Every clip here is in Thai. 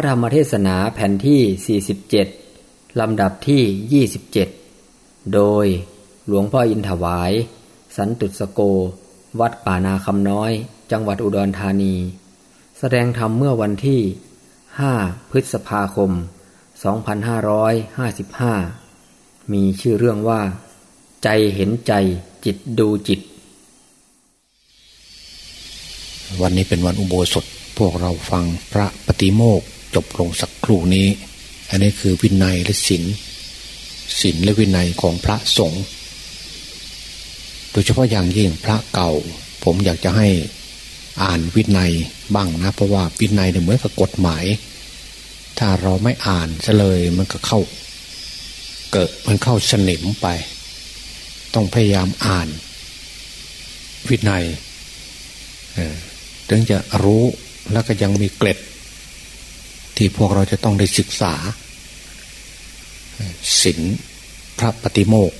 ระธรรมเทศนาแผ่นที่ 47 ลำดับที่ 27 โดยหลวงพ่ออินถวาย สันตุสโก วัดป่านาคำน้อย จังหวัดอุดรธานี แสดงธรรมเมื่อวันที่ 5 พฤษภาคม 2555 มีชื่อเรื่องว่า ใจเห็นใจจิตดูจิต วันนี้เป็นวันอุโบสถพวกเราฟังพระปฏิโมกข์ จบลงสักครู่นี้ อันนี้คือวินัยและศีลศีลและวินัยของพระสงฆ์โดยเฉพาะอย่างยิ่งพระเก่า ผมอยากจะให้อ่านวินัยบ้างนะเพราะว่าวินัยเนี่ยเหมือนกับกฎหมาย ถ้าเราไม่อ่านเลยมันก็เข้า เกิดมันเข้าสนิมไป ต้องพยายามอ่าน วินัยถึงจะรู้แล้วก็ยังมีเกล็ด ที่พวกเราจะต้องได้ศึกษาศีลพระปฏิโมก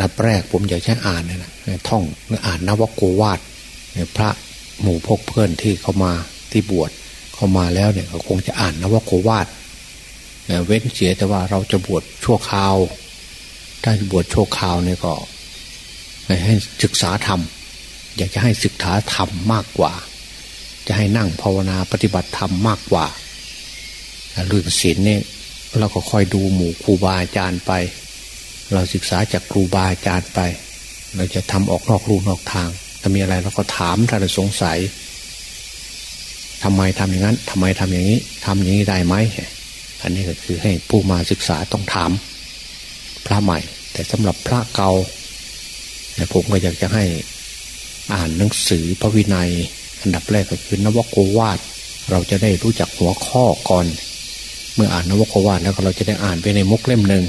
นับแรกผมอยากจะอ่านนะท่องอ่านนวโกวาดพระหมู่พกเพื่อนที่เขามาที่บวชเข้ามาแล้วเนี่ยเขาคงจะอ่านนวโกวาดเว้นเสียแต่ว่าเราจะบวชชั่วคราว ถ้าบวชชั่วคราวเนี่ยก็ให้ศึกษาธรรม อยากจะให้ศึกษาธรรมมากกว่า จะให้นั่งภาวนาปฏิบัติธรรมมากกว่า เรื่องศีลเนี่ยเราก็คอยดูหมู่ครูบาอาจารย์ไป เราศึกษาจากครูบาอาจารย์ไป เราจะทำออกนอกรูนอกทางถ้ามีอะไรเราก็ถามถ้าเราสงสัยทำไมทำอย่างนั้นทำไมทำอย่างนี้ทำอย่างนี้ได้ไหมอันนี้ก็คือให้ผู้มาศึกษาต้องถาม พระใหม่ แต่สำหรับพระเก่าผมก็อยากจะให้อ่านหนังสือพระวินัย อันดับแรกก็คือนวโกวาดเราจะได้รู้จักหัวข้อก่อน เมื่ออ่านนวโกวาดแล้วเราจะได้อ่านไปในมุกเล่มหนึ่ง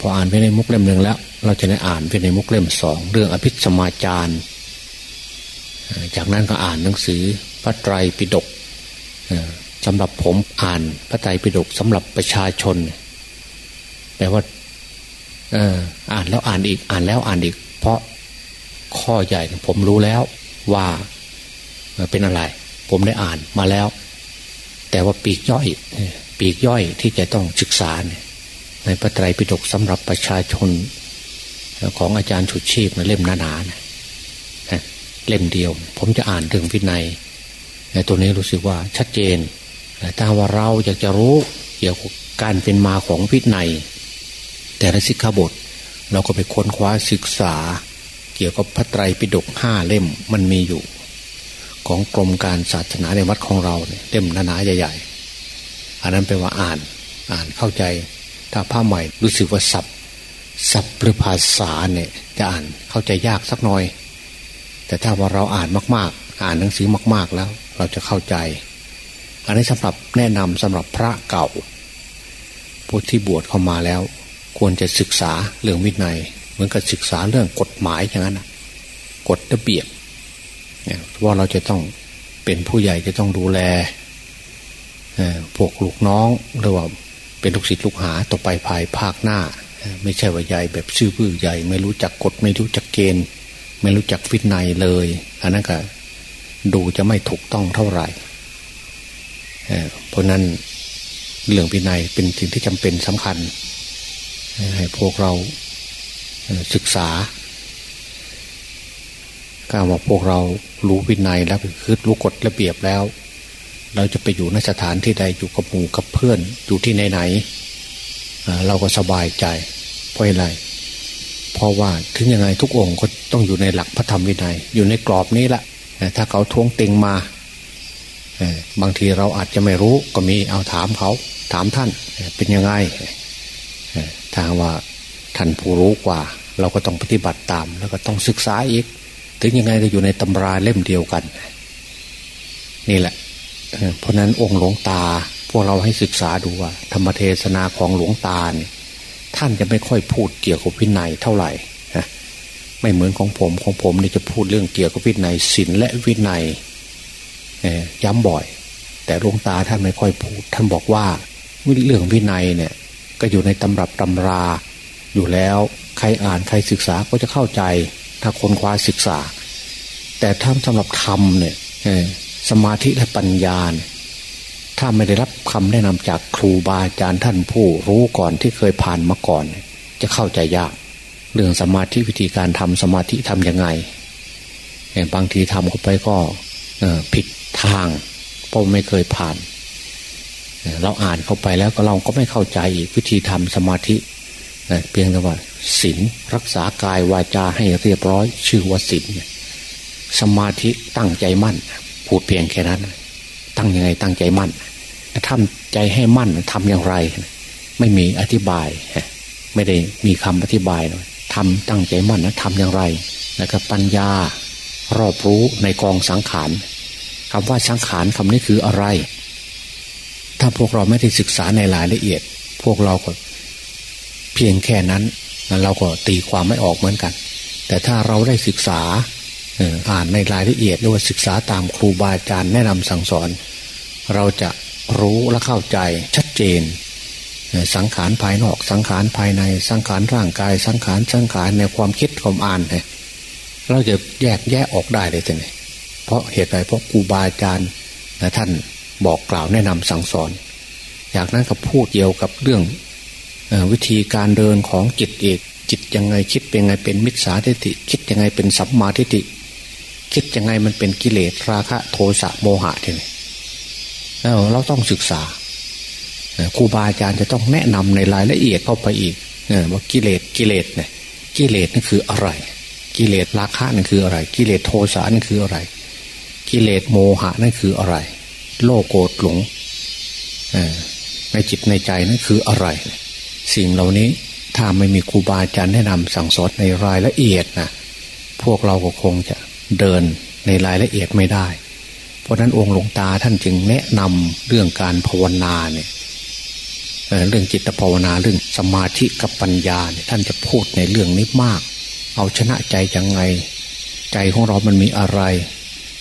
พออ่านไปในมุกเล่มหนึ่งแล้ว เราจะได้อ่านไปในมุกเล่มสองเรื่องอภิสมาจารจากนั้นก็อ่านหนังสือพระไตรปิฎกสำหรับผมอ่านพระไตรปิฎกสำหรับประชาชนแปลว่าอ่านแล้วอ่านอีกอ่านแล้วอ่านอีก เพราะข้อใหญ่ผมรู้แล้วว่าเป็นอะไร ผมได้อ่านมาแล้ว แต่ว่าปีกย่อย ปีกย่อยที่จะต้องศึกษา ในพระไตรปิฎกสำหรับประชาชน ของอาจารย์ฉุดชีพในเล่มหนาๆเล่มเดียว ผมจะอ่านถึงวินัยในตัวนี้รู้สึกว่าชัดเจนถ้าว่าเราอยากจะรู้เกี่ยวกับการเป็นมาของวินัย แต่ละสิกขาบท เราก็ไปค้นคว้าศึกษา เกี่ยวกับพระไตรปิฎกห้าเล่มมันมีอยู่ ของกรมการศาสนาในวัดของเราเนี่ยเล่มหนาๆใหญ่ ๆ อันนั้นแปลว่าอ่านอ่านเข้าใจ ถ้าผ้าใหม่รู้สึกว่าสับสับหรือภาษาเนี่ยจะอ่านเข้าใจยากสักหน่อย แต่ถ้าว่าเราอ่านมากๆ อ่านหนังสือมาก ๆแล้ว เราจะเข้าใจ อันนี้สำหรับแนะนำสำหรับพระเก่าผู้ที่บวชเข้ามาแล้ว ควรจะศึกษาเรื่องวินัยเหมือนกับศึกษาเรื่องกฎหมายอย่างนั้นกฎระเบียบ ว่าเราจะต้องเป็นผู้ใหญ่จะต้องดูแลพวกลูกน้องหรือว่าเป็นลูกศิษย์ลูกหาต่อไปภายภาคหน้า ไม่ใช่ว่าใหญ่แบบชื่อพื้อใหญ่ ไม่รู้จักกฎไม่รู้จักเกณฑ์ ไม่รู้จักวินัยเลย อันนั้นก็ดูจะไม่ถูกต้องเท่าไหร่เพราะนั้นเรื่องวินัยเป็นสิ่งที่จำเป็นสำคัญ ให้พวกเราศึกษา ก้าว่าพวกเรารู้วินัยแล้วคือรู้กฎระเบียบแล้ว เราจะไปอยู่ในสถานที่ใดอยู่กับหมู่กับเพื่อนอยู่ที่ไหนไหนเราก็สบายใจเพราะอะไรเพราะว่าถึงยังไงทุกองค์ก็ต้องอยู่ในหลักพระธรรมวินัย อยู่ในกรอบนี้แหละถ้าเขาท้วงติงมาบางทีเราอาจจะไม่รู้ก็มีเอาถามเขา ถามท่านเป็นยังไงทางว่าท่านผู้รู้กว่า เราก็ต้องปฏิบัติตามแล้วก็ต้องศึกษาอีก ถึงยังไงก็อยู่ในตำราเล่มเดียวกัน นี่แหละเพราะนั้นองค์หลวงตา พวกเราให้ศึกษาดูว่า ธรรมเทศนาของหลวงตาเนี่ยท่านจะไม่ค่อยพูดเกี่ยวกับวินัยเท่าไหร่ไม่เหมือนของผมของผมนี่จะพูดเรื่องเกี่ยวกับวินัยศีลและวินัยย้ำบ่อย แต่หลวงตาท่านไม่ค่อยพูด ท่านบอกว่าเรื่องวินัยเนี่ยก็อยู่ในตำรับตำราอยู่แล้วใครอ่านใครศึกษาก็จะเข้าใจ ถ้าคนคว้าศึกษา แต่ถ้าสำหรับธรรมเนี่ยสมาธิและปัญญาถ้าไม่ได้รับคำแนะนำจากครูบาอาจารย์ท่านผู้รู้ก่อนที่เคยผ่านมาก่อน จะเข้าใจยาก เรื่องสมาธิวิธีการทำสมาธิทำยังไงบางทีทำเข้าไปก็ผิดทางเพราะไม่เคยผ่าน เราอ่านเข้าไปแล้วก็เราก็ไม่เข้าใจอีกวิธีทำสมาธิเพียงแต่ว่า ศีลรักษากายวาจาให้เรียบร้อย ชื่อว่าศีลสมาธิตั้งใจมั่น พูดเพียงแค่นั้น ตั้งยังไงตั้งใจมั่นทำใจให้มั่นทำอย่างไร ไม่มีอธิบาย ไม่ได้มีคำอธิบายทำตั้งใจมั่นนะทำอย่างไร แล้วก็ปัญญารอบรู้ในกองสังขารคำว่าสังขารคำนี้คืออะไร ถ้าพวกเราไม่ได้ศึกษาในรายละเอียด พวกเราก็เพียงแค่นั้น เราก็ตีความไม่ออกเหมือนกัน แต่ถ้าเราได้ศึกษาอ่านในรายละเอียดหรือว่าศึกษาตามครูบาอาจารย์แนะนำสั่งสอน เราจะรู้และเข้าใจชัดเจน สังขารภายนอกสังขารภายในสังขารร่างกาย สังขารสังขารในความคิดความอ่านเนี่ยเราจะแยกแยะออกได้เลยทีนี้เพราะเหตุใดเพราะครูบาอาจารย์ท่านบอกกล่าวแนะนำสั่งสอน จากนั้นก็พูดเกี่ยวกับเรื่อง วิธีการเดินของจิตเอกจิตยังไงคิดเป็นไงเป็นมิจฉาทิฏฐิคิดยังไงเป็นสัมมาทิฏฐิคิดยังไงมันเป็นกิเลสราคะโทสะโมหะทีนี้แล้วเราต้องศึกษาครูบาอาจารย์จะต้องแนะนำในรายละเอียดเข้าไปอีกว่ากิเลสกิเลสเนี่ยกิเลสนั่นคืออะไร กิเลสราคะนั่นคืออะไร กิเลสโทสะนั่นคืออะไร กิเลสโมหะนั่นคืออะไร โลโกรธหลงในจิตในใจนั่นคืออะไร สิ่งเหล่านี้ถ้าไม่มีครูบาอาจารย์แนะนำสั่งสอนในรายละเอียดนะพวกเราก็คงจะเดินในรายละเอียดไม่ได้ เพราะนั้นองค์หลวงตาท่านจึงแนะนำเรื่องการภาวนาเนี่ยเรื่องจิตภาวนาเรื่องสมาธิกับปัญญาเนี่ยท่านจะพูดในเรื่องนี้มาก เอาชนะใจยังไง ใจของเรามันมีอะไร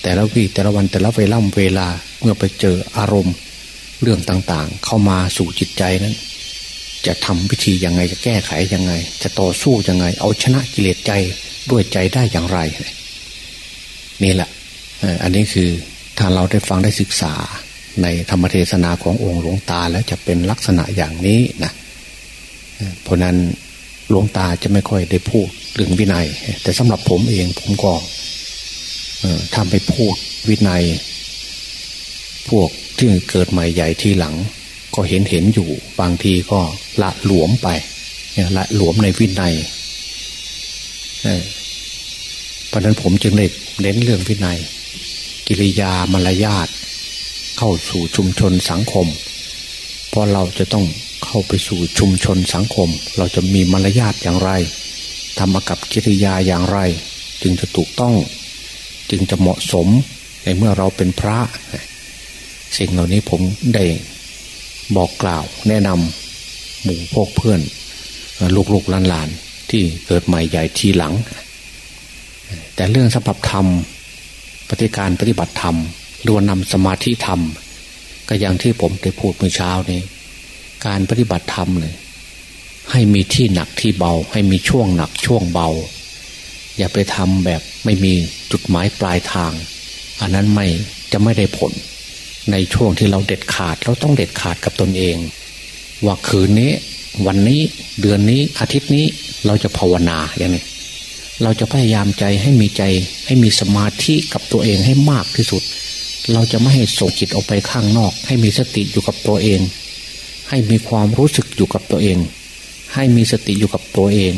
แต่ละวีแต่ละวันแต่ละเวล่ำเวลาเมื่อไปเจออารมณ์เรื่องต่างๆ เข้ามาสู่จิตใจนั้น จะทำวิธียังไงจะแก้ไขยังไง จะต่อสู้ยังไง เอาชนะกิเลสใจด้วยใจได้อย่างไร นี่แหละอันนี้คือถ้าเราได้ฟังได้ศึกษาในธรรมเทศนาขององค์หลวงตาแล้วจะเป็นลักษณะอย่างนี้นะเพราะนั้นหลวงตาจะไม่ค่อยได้พูดเรื่องวินัย แต่สำหรับผมเองผมก็ทำไปพูดวินัย พวกที่เกิดใหม่ใหญ่ทีหลัง ก็เห็นเห็นอยู่ บางทีก็ละหลวมไปละหลวมในวินัยเพราะนั้นผมจึงเน้นเน้นเรื่องวินัย กิริยามารยาทเข้าสู่ชุมชนสังคม เพราะเราจะต้องเข้าไปสู่ชุมชนสังคม เราจะมีมารยาทอย่างไรทำกับกิริยาอย่างไร จึงจะถูกต้อง จึงจะเหมาะสมในเมื่อเราเป็นพระ สิ่งเหล่านี้ผมได้ บอกกล่าว แนะนำหมู่พวกเพื่อน ลูกๆหลานๆที่เกิดใหม่ใหญ่ทีหลัง แต่เรื่องสัพพธรรมปฏิการปฏิบัติธรรมรว่านำสมาธิธรรม ก็อย่างที่ผมได้พูดเมื่อเช้านี้การปฏิบัติธรรมเลยให้มีที่หนักที่เบา ให้มีช่วงหนักช่วงเบา อย่าไปทำแบบไม่มีจุดหมายปลายทาง อันนั้นไม่จะไม่ได้ผล ในช่วงที่เราเด็ดขาดเราต้องเด็ดขาดกับตนเอง ว่าคืนนี้ วันนี้เดือนนี้อาทิตย์นี้เราจะภาวนาอย่างนี้เราจะพยายามใจให้มีใจให้มีสมาธิกับตัวเองให้มากที่สุด เราจะไม่ให้ส่งจิตออกไปข้างนอก ให้มีสติอยู่กับตัวเอง ให้มีความรู้สึกอยู่กับตัวเอง ให้มีสติอยู่กับตัวเอง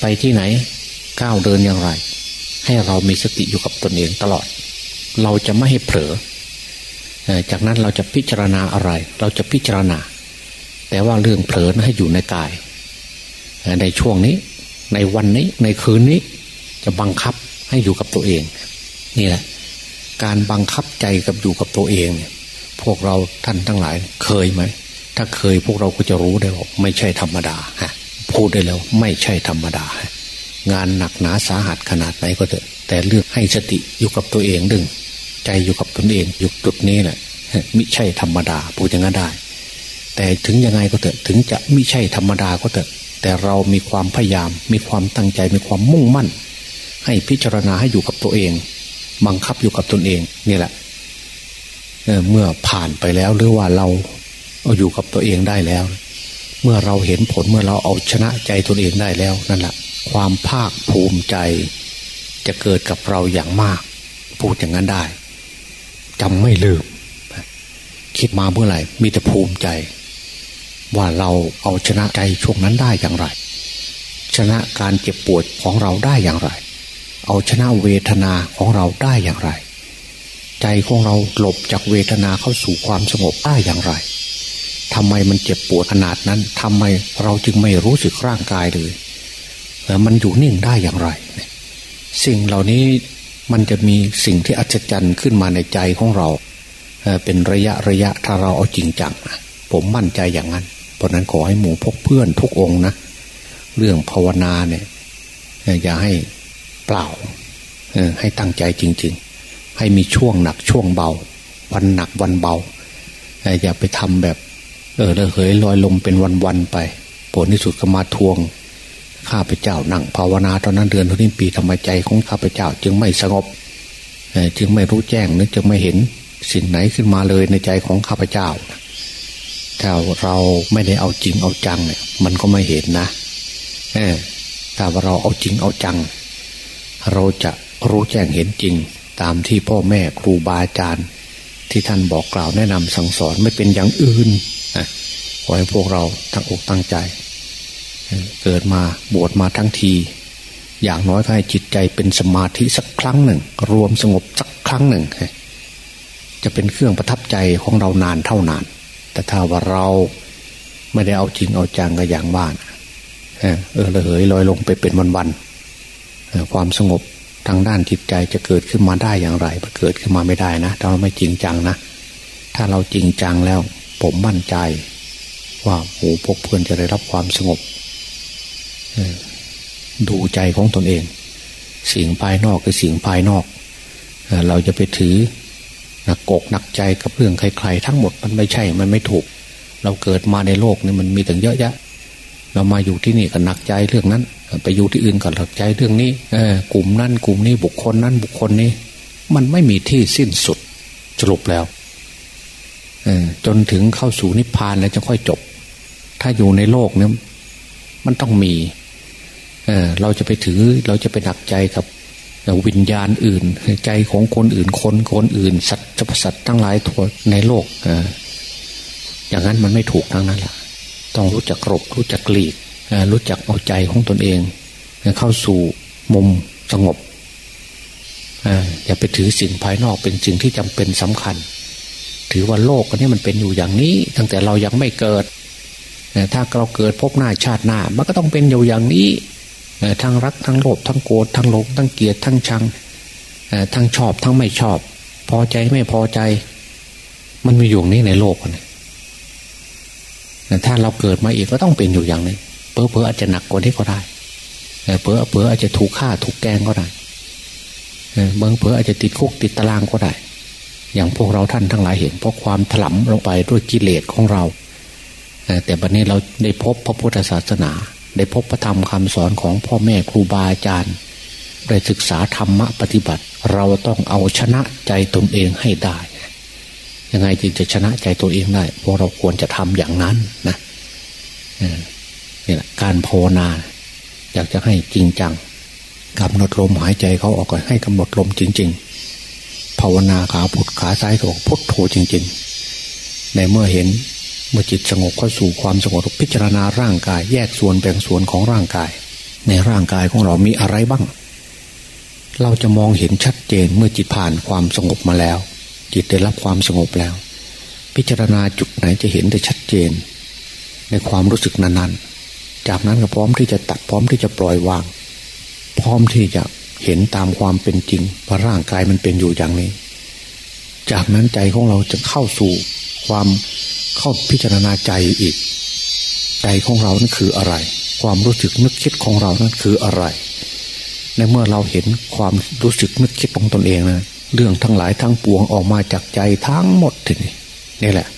ไปที่ไหนก้าวเดินอย่างไร ให้เรามีสติอยู่กับตนเองตลอด เราจะไม่ให้เผลอ จากนั้นเราจะพิจารณาอะไร เราจะพิจารณา แต่ว่าเรื่องเผลอให้อยู่ในกาย ในช่วงนี้ ในวันนี้ในคืนนี้ จะบังคับให้อยู่กับตัวเอง นี่แหละ การบังคับใจกับอยู่กับตัวเองเนี่ยพวกเราท่านทั้งหลายเคยไหม ถ้าเคยพวกเราก็จะรู้ได้ว่าไม่ใช่ธรรมดาฮะพูดได้แล้วไม่ใช่ธรรมดา งานหนักหนาสาหัสขนาดไหนก็เถอะ แต่เลือกให้สติอยู่กับตัวเองดึง ใจอยู่กับตนเองอยู่จุดนี้แหละมิใช่ธรรมดาพูดอย่างนั้นได้ แต่ถึงยังไงก็เถอะถึงจะมิใช่ธรรมดาก็เถอะ แต่เรามีความพยายาม มีความตั้งใจมีความมุ่งมั่น ให้พิจารณาให้อยู่กับตัวเอง บังคับอยู่กับตนเองนี่แหละเมื่อผ่านไปแล้วหรือว่าเราเอาอยู่กับตัวเองได้แล้ว เมื่อเราเห็นผลเมื่อเราเอาชนะใจตนเองได้แล้วนั่นแหละความภาคภูมิใจจะเกิดกับเราอย่างมาก พูดอย่างนั้นได้ จำไม่ลืม คิดมาเมื่อไหร่ มีแต่ภูมิใจ ว่าเราเอาชนะใจช่วงนั้นได้อย่างไร ชนะการเจ็บปวดของเราได้อย่างไร เอาชนะเวทนาของเราได้อย่างไร ใจของเราหลบจากเวทนาเข้าสู่ความสงบได้อย่างไรทำไมมันเจ็บปวดขนาดนั้นทำไมเราจึงไม่รู้สึกร่างกายเลยมันอยู่นิ่งได้อย่างไร สิ่งเหล่านี้ มันจะมีสิ่งที่อัศจรรย์ขึ้นมาในใจของเรา เป็นระยะระยะถ้าเราเอาจริงจังผมมั่นใจอย่างนั้น เพราะนั้นขอให้หมู่พกเพื่อนทุกองนะ เรื่องภาวนาเนี่ยอย่าให้เปล่าให้ตั้งใจจริง ๆ ให้มีช่วงหนักช่วงเบา วันหนักวันเบา อย่าไปทำแบบ เออเลยเหยลอยลมเป็นวันๆไป ผลที่สุดก็มาทวง ข้าพเจ้านั่งภาวนาตอนนั้นเดือนทุนปีธรรมใจของข้าพเจ้าจึงไม่สงบจึงไม่รู้แจ้งนึกจึงไม่เห็นสิ่งไหนขึ้นมาเลยในใจของข้าพเจ้าถ้าเราไม่ได้เอาจริงเอาจังเนี่ยมันก็ไม่เห็นนะถ้าเราเอาจริงเอาจัง เราจะรู้แจ้งเห็นจริง ตามที่พ่อแม่ครูบาอาจารย์ ที่ท่านบอกกล่าวแนะนำสั่งสอนไม่เป็นอย่างอื่นขอให้พวกเราตั้งอกตั้งใจ เกิดมาบวชมาทั้งที อย่างน้อยก็ให้จิตใจเป็นสมาธิสักครั้งหนึ่ง รวมสงบสักครั้งหนึ่ง จะเป็นเครื่องประทับใจของเรานานเท่านาน แต่ถ้าว่าเราไม่ได้เอาจริงเอาจังก็อย่างบ้านเออระเหยลอยลงไปเป็นวันๆความสงบทางด้านจิตใจจะเกิดขึ้นมาได้อย่างไรเกิดขึ้นมาไม่ได้นะถ้าเราไม่จริงจังนะ ถ้าเราจริงจังแล้ว ผมมั่นใจ ว่าหมูพกเพื่อนจะได้รับความสงบ ดูใจของตนเอง สิ่งภายนอกคือสิ่งภายนอก เราจะไปถือหนักกกหนักใจกับเรื่องใครๆ ทั้งหมดมันไม่ใช่ มันไม่ถูก เราเกิดมาในโลกนี่มันมีถึงเยอะแยะ เรามาอยู่ที่นี่ก็หนักใจเรื่องนั้น ไปอยู่ที่อื่นก็หนักใจเรื่องนี้กลุ่มนั้นกลุ่มนี้บุคคลนั้นบุคคลนี้ มันไม่มีที่สิ้นสุดสรุปแล้วจนถึงเข้าสู่นิพพานแล้วจะค่อยจบ ถ้าอยู่ในโลกเนี่ยมันต้องมี เราจะไปถือเราจะไปหนักใจกับวิญญาณอื่น ใจของคนอื่นคนคนอื่น สัตว์สัตว์ทั้งหลายทั่วในโลกอย่างนั้นมันไม่ถูกทั้งนั้นแหละต้องรู้จักกรบรู้จักหลีกรู้จักเอาใจของตนเอง เข้าสู่มุมสงบอย่าไปถือสิ่งภายนอกเป็นสิ่งที่จำเป็นสำคัญ ถือว่าโลกนนี้มันเป็นอยู่อย่างนี้ ตั้งแต่เรายังไม่เกิดถ้าเราเกิดพบหน้าชาติหน้า มันก็ต้องเป็นอยู่อย่างนี้ ทั้งรักทั้งโลภทั้งโกรธทั้งหลงทั้งเกลียดทั้งชังทั้งชอบทั้งไม่ชอบ พอใจไม่พอใจ มันมีอยู่นี้ในโลกนะถ้าเราเกิดมาอีกก็ต้องเป็นอยู่อย่างนี้เพอเพออาจจะหนักกว่านี้ก็ได้เพอเพออาจจะถูกฆ่าถูกแกงก็ได้เบื้องเพออาจจะติดคุกติดตารางก็ได้ อย่างพวกเราท่านทั้งหลายเห็นเพราะความถลำลงไปด้วยกิเลสของเรา แต่บัดนี้เราได้พบพระพุทธศาสนา ได้พบพระธรรมคำสอนของพ่อแม่ครูบาอาจารย์ได้ศึกษาธรรมะปฏิบัติ เราต้องเอาชนะใจตนเองให้ได้ ยังไงจึงจะชนะใจตัวเองได้พวกเราควรจะทำอย่างนั้นนะนี่แหละการภาวนา อยากจะให้จริงจังกำหนดลมหายใจเขาออกก่อนให้กำหนดลมจริง ๆ ภาวนาขาพุทขาซ้ายถูกพุทโธจริง ๆ ในเมื่อเห็น เมื่อจิตสงบเข้าสู่ความสงบพิจารณาร่างกาย แยกส่วนแบ่งส่วนของร่างกาย ในร่างกายของเรามีอะไรบ้าง เราจะมองเห็นชัดเจนเมื่อจิตผ่านความสงบมาแล้ว จิตได้รับความสงบแล้ว พิจารณาจุดไหนจะเห็นได้ชัดเจน ในความรู้สึกนั้นๆ จากนั้นก็พร้อมที่จะตัดพร้อมที่จะปล่อยวาง พร้อมที่จะเห็นตามความเป็นจริงว่าร่างกายมันเป็นอยู่อย่างนี้ จากนั้นใจของเราจะเข้าสู่ความ เข้าพิจารณาใจอีก ใจของเรานั้นคืออะไร ความรู้สึกนึกคิดของเรานั้นคืออะไร ในเมื่อเราเห็นความรู้สึกนึกคิดของตนเองนะเรื่องทั้งหลายทั้งปวงออกมาจากใจทั้งหมดทีนี้นี่แหละ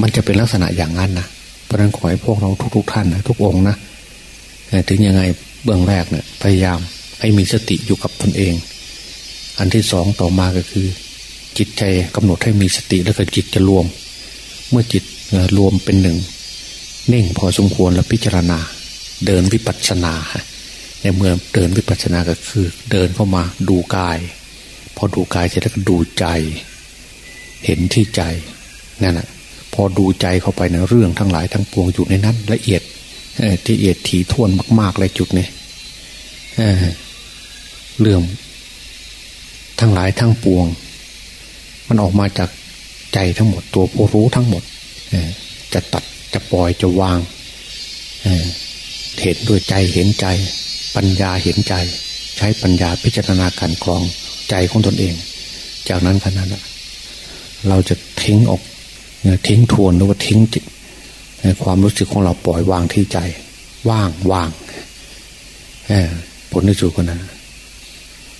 มันจะเป็นลักษณะอย่างนั้นนะเพราะนั้นขอให้พวกเราทุกๆท่านนะทุกองนะถึงยังไงเบื้องแรกเนะี่ยพยายามให้มีสติอยู่กับตนเอง อันที่สองต่อมาก็คือ จิตใจกำหนดให้มีสติแล้วก็จิตจะรวม เมื่อจิตรวมเป็นหนึ่งเน่งพอสมควรแล้วพิจารณา เดินวิปัสสนาในเมื่อเดินวิปัสสนาก็คือ เดินเข้ามาดูกาย พอดูกายเสร็จแล้วก็ดูใจ เห็นที่ใจนั่นแหะพอดูใจเข้าไปในเรื่องทั้งหลายทั้งปวงอยู่ในนั้น ละเอียดที่เอียดถี่ถ้วนมาก ๆ เลยจุดนี้เรื่องทั้งหลายทั้งปวง มันออกมาจาก ใจทั้งหมดตัวผู้รู้ทั้งหมดจะตัดจะปล่อยจะวางเห็นด้วยใจเห็นใจ ปัญญาเห็นใจ ใช้ปัญญาพิจารณาการคลองใจของตนเอง จากนั้นขนาดเราจะทิ้งออกทิ้งทวนหรือว่าทิ้งความรู้สึกของเราปล่อยวางที่ใจ ว่างว่างผลที่สุดคนนั้น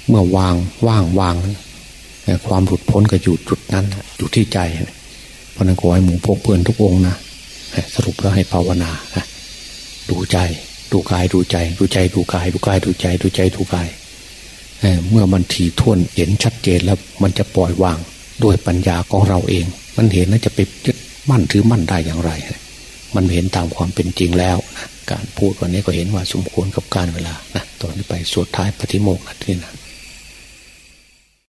เมื่อวางว่างวาง ความหลุดพ้นก็อยู่จุดนั้นอยู่ที่ใจเพราะนั้นขอให้หมู่พกเพื่อนทุกองนะสรุปแล้วให้ภาวนาดูใจ ดูกายดูใจ ดูใจดูกาย ดูกายดูใจ ดูใจดูกายเมื่อมันถี่ถ้วนเห็นชัดเจนแล้วมันจะปล่อยวางด้วยปัญญาของเราเอง มันเห็นแล้วจะไปยึดมั่นถือมั่นได้อย่างไร มันเห็นตามความเป็นจริงแล้วนะการพูดวันนี้ก็เห็นว่าสมควรกับการเวลานะตอนนี้ไปสุดท้ายปฏิโมกข์นะที่นะ